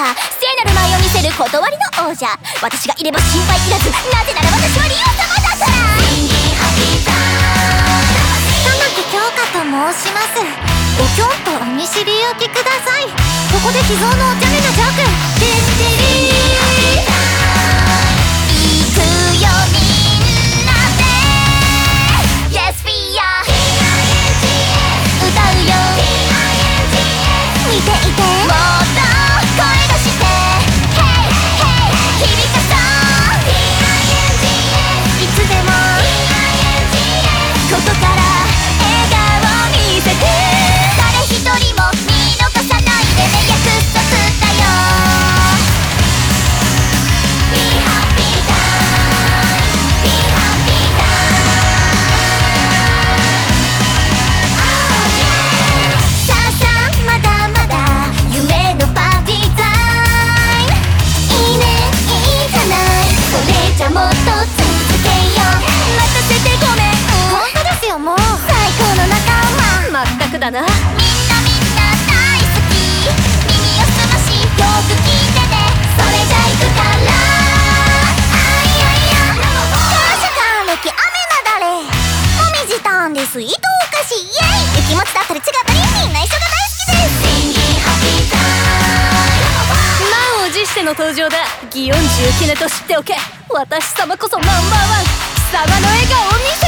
だ。聖なる舞を見せる断りの王者。私がいれば心配いらず。なぜなら私はリオ様だから。玉木京香と申します。おきょんとお見知りおきください。ここで秘蔵のお茶目なジョークまったくだな。みんなみんな大好き。耳をすましよく聞いてね。それじゃいくから。あいやいや感謝還暦雨なだれもみじたんです糸おイエイ雪餅だったり違ったりみんな一緒が大好き。です満を持しての登場だ祇園中キネと知っておけ私様こそナンバーワン貴様の笑顔を見せ